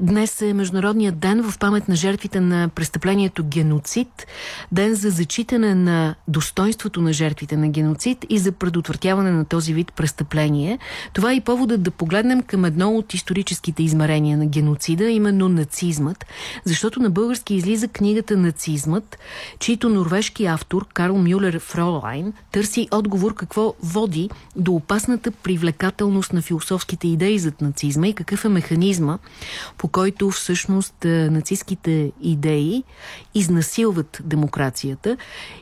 Днес е Международният ден в памет на жертвите на престъплението геноцид, ден за зачитане на достоинството на жертвите на геноцид и за предотвратяване на този вид престъпление. Това е и поводът да погледнем към едно от историческите измерения на геноцида, именно нацизмът, защото на български излиза книгата «Нацизмът», чийто норвежки автор Карл Мюлер Фролайн търси отговор какво води до опасната привлекателност на философските идеи зад нацизма и какъв е механизма, по който всъщност е, нацистските идеи изнасилват демокрацията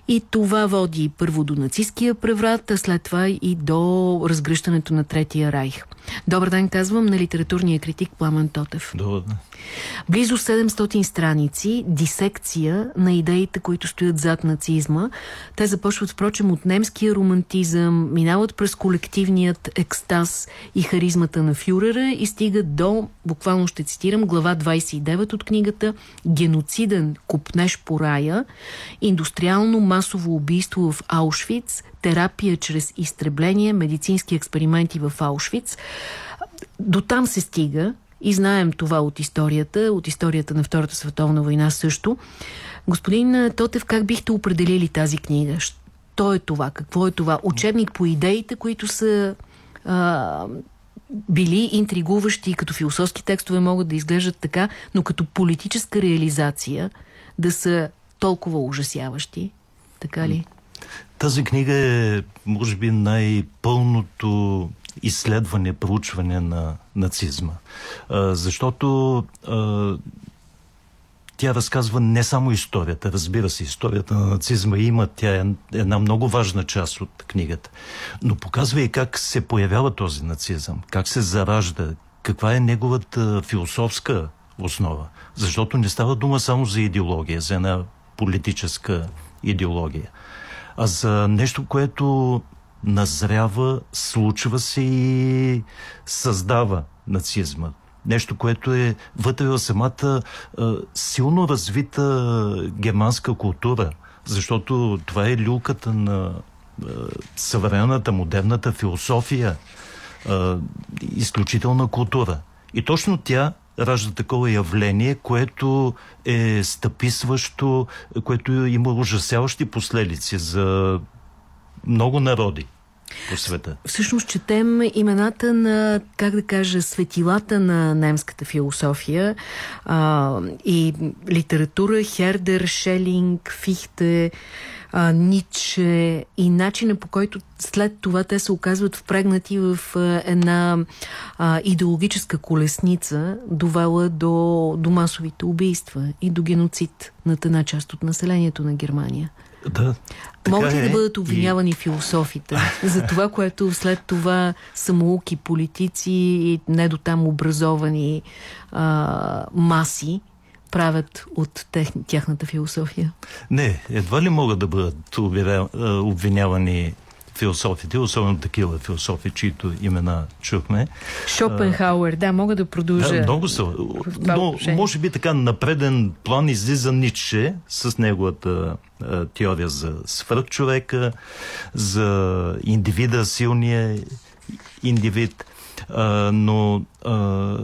и това води първо до нацистския преврат, а след това и до разгръщането на Третия райх. Добър ден, казвам на литературния критик Пламен Тотев. Добър ден. Близо 700 страници, дисекция на идеите, които стоят зад нацизма. Те започват, впрочем, от немския романтизъм, минават през колективният екстаз и харизмата на фюрера и стигат до, буквално ще цитирам, глава 29 от книгата «Геноциден купнеж по рая», индустриално масово убийство в Аушвиц, терапия чрез изтребление, медицински експерименти в Аушвиц. До там се стига и знаем това от историята, от историята на Втората световна война също. Господин Тотев, как бихте определили тази книга? Що е това? Какво е това? Учебник по идеите, които са а, били интригуващи, като философски текстове могат да изглеждат така, но като политическа реализация да са толкова ужасяващи. Така ли? Тази книга е, може би, най-пълното изследване, проучване на нацизма. Защото тя разказва не само историята, разбира се, историята на нацизма има, тя е една много важна част от книгата, но показва и как се появява този нацизъм, как се заражда, каква е неговата философска основа. Защото не става дума само за идеология, за една политическа идеология, а за нещо, което назрява, случва се и създава нацизма. Нещо, което е вътре в самата а, силно развита германска култура, защото това е люлката на а, съвременната, модерната философия, а, изключителна култура. И точно тя ражда такова явление, което е стъписващо, което има ужасяващи последици за много народи по света. Всъщност четем имената на, как да кажа, светилата на немската философия а, и литература, Хердер, Шелинг, Фихте, а, Ниче и начина по който след това те се оказват впрегнати в а, една а, идеологическа колесница, довела до, до масовите убийства и до геноцид над една част от населението на Германия. Да. Могат ли е. да бъдат обвинявани и... философите за това, което след това самоуки, политици и не до там образовани а, маси правят от тех, тяхната философия? Не, едва ли могат да бъдат обвинявани философите, особено такива философи, чието имена чухме. Шопенхауер, да, мога да продължа. Да, много са. Но може би така на преден план излиза Ницше с неговата а, теория за свръхчовека, за индивида, силния индивид. Но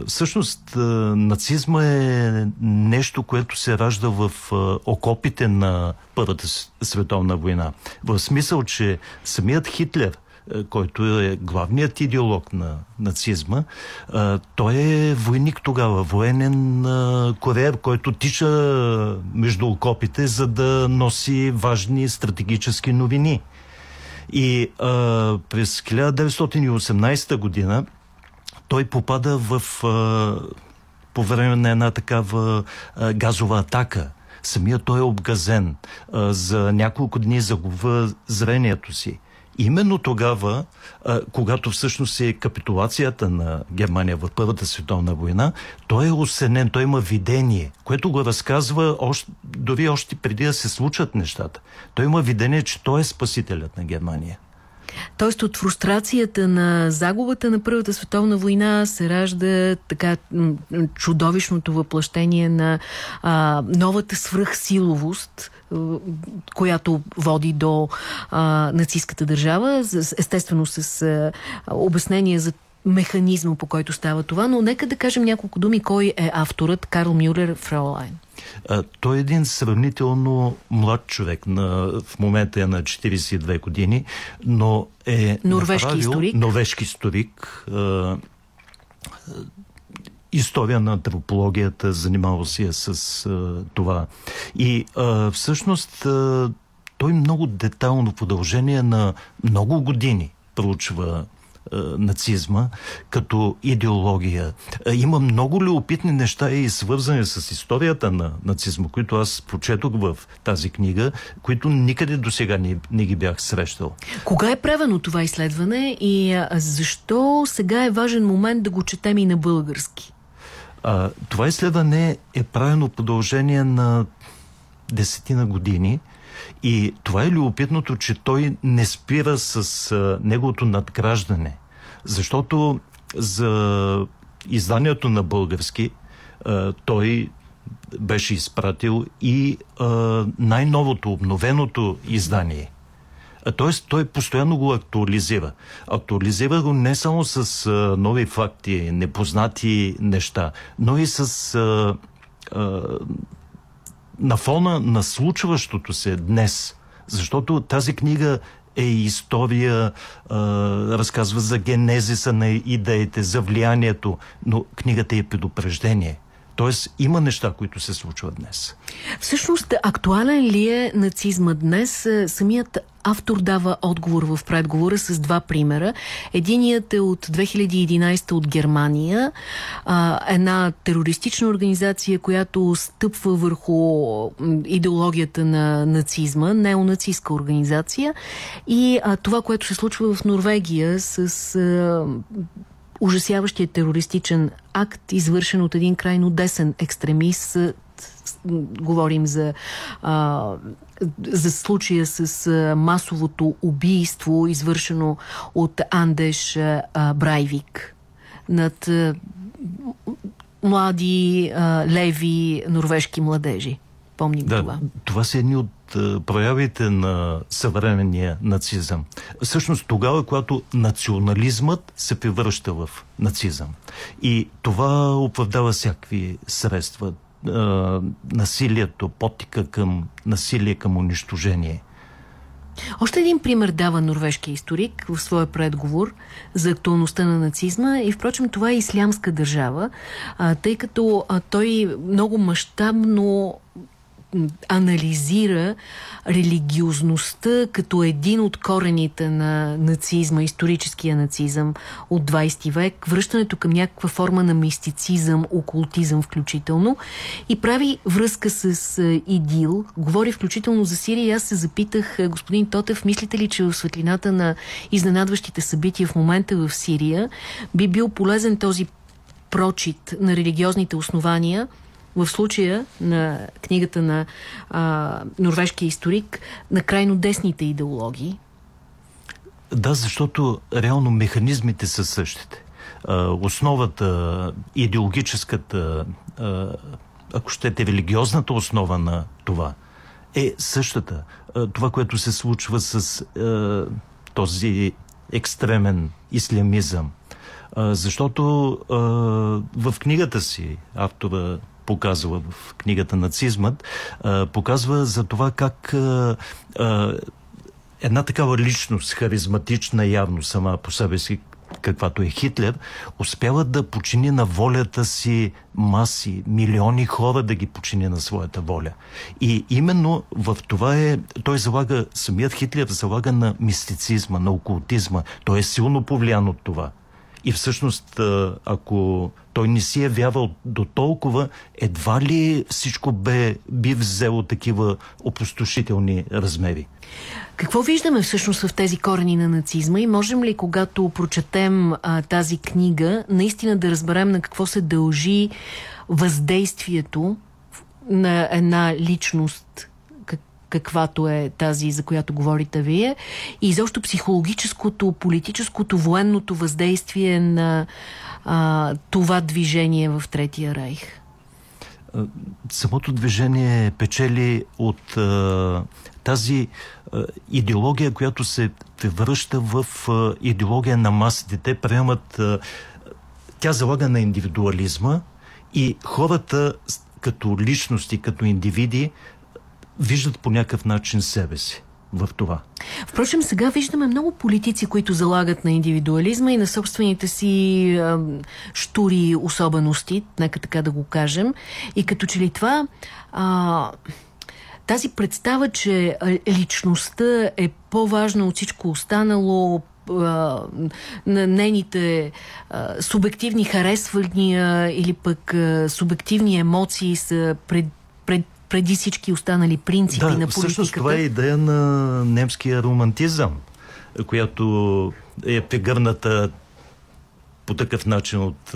всъщност нацизма е нещо, което се ражда в окопите на Първата световна война. В смисъл, че самият Хитлер, който е главният идеолог на нацизма, той е войник тогава, военен кореер, който тича между окопите, за да носи важни стратегически новини. И а, през 1918 година той попада в, а, по време на една такава а, газова атака. Самия той е обгазен. А, за няколко дни загубва зрението си. Именно тогава, а, когато всъщност е капитулацията на Германия в Първата световна война, той е осенен, той има видение, което го разказва още, дори още преди да се случат нещата. Той има видение, че той е спасителят на Германия. Тоест от фрустрацията на загубата на Първата световна война се ражда така чудовищното въплъщение на а, новата свръхсиловост, която води до а, нацистската държава, естествено с а, обяснение за механизма, по който става това, но нека да кажем няколко думи. Кой е авторът Карл Мюлер Фраулайн? той е един сравнително млад човек. На, в момента е на 42 години, но е норвежки направил, историк. Норвежки историк. А, история на антропологията, занимава се е с а, това. И а, всъщност а, той много детално продължение на много години проучва нацизма като идеология. Има много любопитни неща и свързани с историята на нацизма, които аз прочетох в тази книга, които никъде до сега не, не ги бях срещал. Кога е правено това изследване и защо сега е важен момент да го четем и на български? А, това изследване е правено продължение на десетина години и това е любопитното, че той не спира с а, неговото надграждане. Защото за изданието на български а, той беше изпратил и най-новото, обновеното издание. Тоест, той постоянно го актуализира. Актуализира го не само с а, нови факти, непознати неща, но и с а, а, на фона на случващото се днес. Защото тази книга е история, а, разказва за генезиса на идеите, за влиянието, но книгата е предупреждение. Тоест има неща, които се случват днес. Всъщност, актуален ли е нацизма днес? Самият автор дава отговор в предговора с два примера. Единият е от 2011 от Германия, а, една терористична организация, която стъпва върху идеологията на нацизма, неонацистска организация и а, това, което се случва в Норвегия с а, ужасяващия терористичен акт, извършен от един крайно десен екстремист, говорим за, а, за случая с масовото убийство, извършено от Андеш а, Брайвик над а, млади, а, леви, норвежки младежи. Помним да, това. Това са едни от проявите на съвременния нацизъм. Всъщност тогава, когато национализмът се превръща в нацизъм. И това оправдава всякакви средства насилието, потика към насилие, към унищожение. Още един пример дава норвежкия историк в своя предговор за актуалността на нацизма и впрочем това е ислямска държава, тъй като той много мащабно анализира религиозността като един от корените на нацизма, историческия нацизъм от 20 век, връщането към някаква форма на мистицизъм, окултизъм включително и прави връзка с ИДИЛ, говори включително за Сирия. И аз се запитах, господин Тотев, мислите ли, че в светлината на изненадващите събития в момента в Сирия би бил полезен този прочит на религиозните основания в случая на книгата на а, норвежкия историк на крайно десните идеологии? Да, защото реално механизмите са същите. А, основата, идеологическата, а, ако щете, религиозната основа на това е същата. А, това, което се случва с а, този екстремен ислямизъм. А, защото а, в книгата си автора показва в книгата Нацизмът, показва за това как една такава личност, харизматична явно сама по себе си, каквато е Хитлер, успява да почини на волята си маси, милиони хора да ги почини на своята воля. И именно в това е, той залага, самият Хитлер залага на мистицизма, на окултизма. Той е силно повлиян от това. И всъщност, ако той не си е вявал до толкова, едва ли всичко бе, би взело такива опустошителни размери. Какво виждаме всъщност в тези корени на нацизма и можем ли, когато прочетем а, тази книга, наистина да разберем на какво се дължи въздействието на една личност каквато е тази, за която говорите вие, и изобщо психологическото, политическото, военното въздействие на а, това движение в Третия райх? самото движение печели от а, тази а, идеология, която се превръща в а, идеология на масите. Те приемат. А, тя залага на индивидуализма и хората като личности, като индивиди, виждат по някакъв начин себе си в това. Впрочем, сега виждаме много политици, които залагат на индивидуализма и на собствените си е, штури особености, нека така да го кажем. И като че ли това... А, тази представа, че личността е по-важна от всичко останало, на нейните а, субективни харесвания или пък а, субективни емоции са пред, пред преди всички останали принципи да, на политиката. Всъщност това е идея на немския романтизъм, която е прегърната по такъв начин от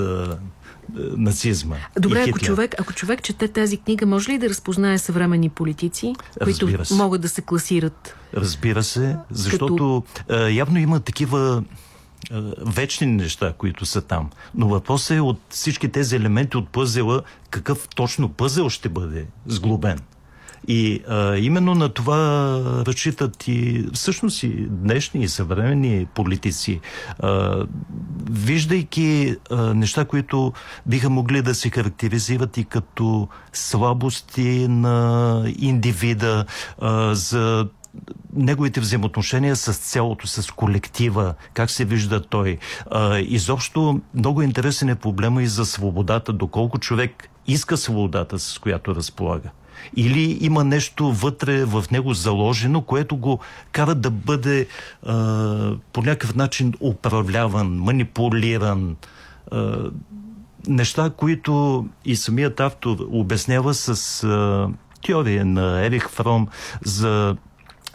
нацизма. Добре, ако човек, ако човек чете тази книга, може ли да разпознае съвремени политици, които могат да се класират? Разбира се, защото като... явно има такива вечни неща, които са там. Но въпросът е от всички тези елементи от пъзела, какъв точно пъзел ще бъде сглобен. И а, именно на това разчитат и всъщност и днешни и съвременни политици, а, виждайки а, неща, които биха могли да се характеризират и като слабости на индивида, а, за неговите взаимоотношения с цялото, с колектива, как се вижда той. А, изобщо много интересен е проблема и за свободата, доколко човек иска свободата, с която разполага. Или има нещо вътре в него заложено, което го кара да бъде а, по някакъв начин управляван, манипулиран. А, неща, които и самият автор обяснява с а, теория на Ерих Фром за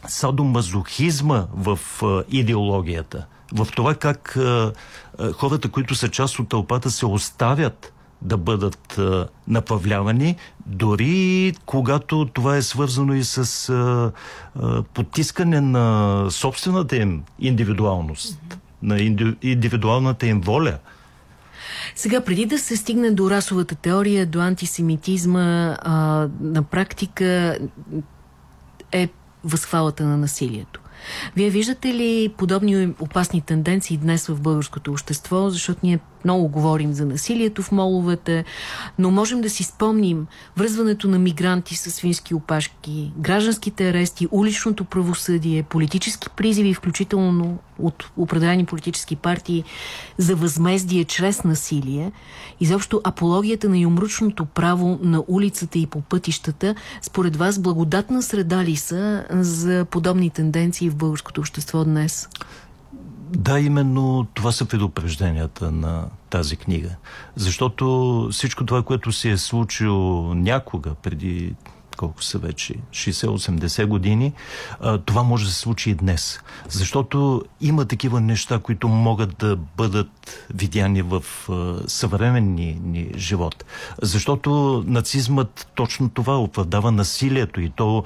садомазохизма в а, идеологията, в това как а, а, хората, които са част от тълпата, се оставят да бъдат а, направлявани, дори когато това е свързано и с а, а, потискане на собствената им индивидуалност, mm-hmm. на инди, индивидуалната им воля. Сега, преди да се стигне до расовата теория, до антисемитизма, а, на практика е възхвалата на насилието. Вие виждате ли подобни опасни тенденции днес в българското общество, защото ние много говорим за насилието в моловете, но можем да си спомним връзването на мигранти с свински опашки, гражданските арести, уличното правосъдие, политически призиви, включително от определени политически партии за възмездие чрез насилие, изобщо апологията на юмручното право на улицата и по пътищата, според вас благодатна среда ли са за подобни тенденции в българското общество днес? Да, именно това са предупрежденията на тази книга. Защото всичко това, което се е случило някога преди колко са вече, 60-80 години, това може да се случи и днес. Защото има такива неща, които могат да бъдат видяни в съвременния ни живот. Защото нацизмът точно това оправдава насилието и то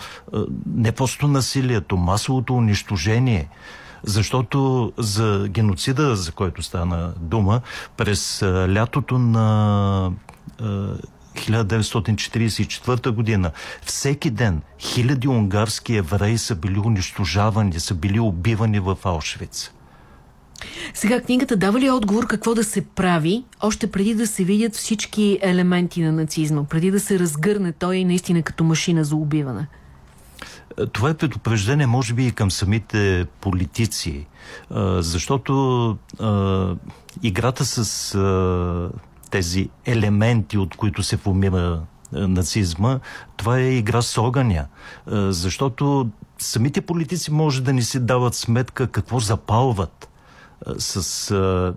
не просто насилието, масовото унищожение – защото за геноцида, за който стана дума, през лятото на 1944 година. Всеки ден хиляди унгарски евреи са били унищожавани, са били убивани в Аушвиц. Сега книгата дава ли отговор какво да се прави, още преди да се видят всички елементи на нацизма, преди да се разгърне той наистина като машина за убиване? Това е предупреждение, може би, и към самите политици, защото играта с тези елементи, от които се формира нацизма, това е игра с огъня. Защото самите политици може да не си дават сметка какво запалват с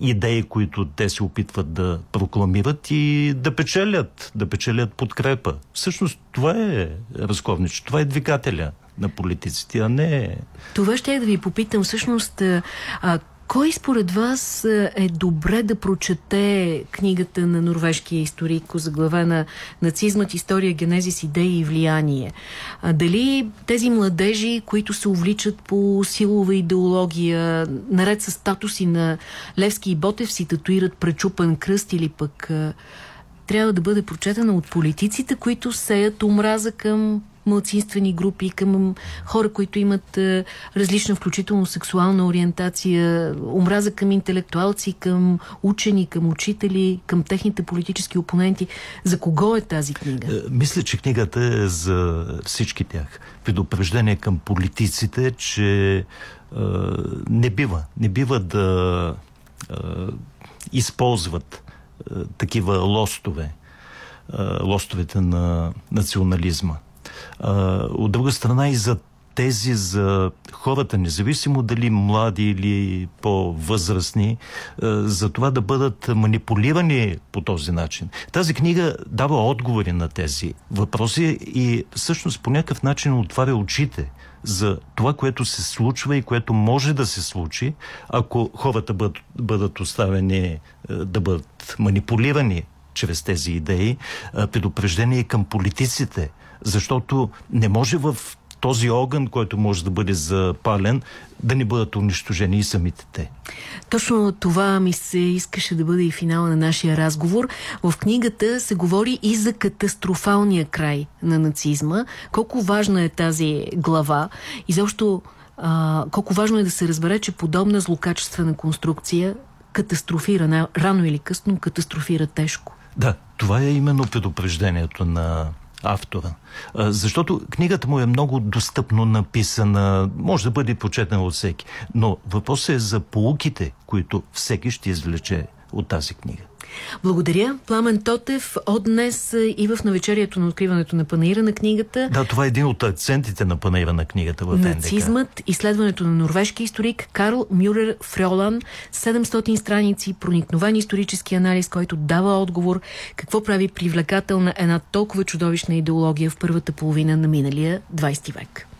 идеи, които те се опитват да прокламират и да печелят, да печелят подкрепа. Всъщност това е разковниче, това е двигателя на политиците, а не... Това ще я да ви попитам. Всъщност, кой според вас е добре да прочете книгата на норвежкия историк, на нацизмът, история, генезис, идеи и влияние? А дали тези младежи, които се увличат по силова идеология, наред с статуси на Левски и Ботев, си татуират пречупен кръст или пък трябва да бъде прочетена от политиците, които сеят омраза към мълцинствени групи, към хора, които имат а, различна, включително сексуална ориентация, омраза към интелектуалци, към учени, към учители, към техните политически опоненти. За кого е тази книга? Е, мисля, че книгата е за всички тях. Предупреждение към политиците, че а, не бива, не бива да използват такива лостове, лостовете на национализма. А, от друга страна и за тези за хората, независимо дали млади или по-възрастни, за това да бъдат манипулирани по този начин. Тази книга дава отговори на тези въпроси и всъщност по някакъв начин отваря очите за това, което се случва и което може да се случи, ако хората бъдат, бъдат оставени да бъдат манипулирани чрез тези идеи, предупреждение към политиците, защото не може в този огън, който може да бъде запален, да не бъдат унищожени и самите те. Точно това ми се искаше да бъде и финала на нашия разговор. В книгата се говори и за катастрофалния край на нацизма. Колко важна е тази глава и защо а, колко важно е да се разбере, че подобна злокачествена конструкция катастрофира, рано или късно катастрофира тежко. Да, това е именно предупреждението на автора. Защото книгата му е много достъпно написана, може да бъде прочетена от всеки. Но въпросът е за полуките, които всеки ще извлече от тази книга. Благодаря. Пламен Тотев от днес и в навечерието на откриването на панаира на книгата. Да, това е един от акцентите на панаира на книгата в Нацизмът, НДК. изследването на норвежки историк Карл Мюрер Фрьолан, 700 страници, проникновен исторически анализ, който дава отговор какво прави привлекателна една толкова чудовищна идеология в първата половина на миналия 20 век.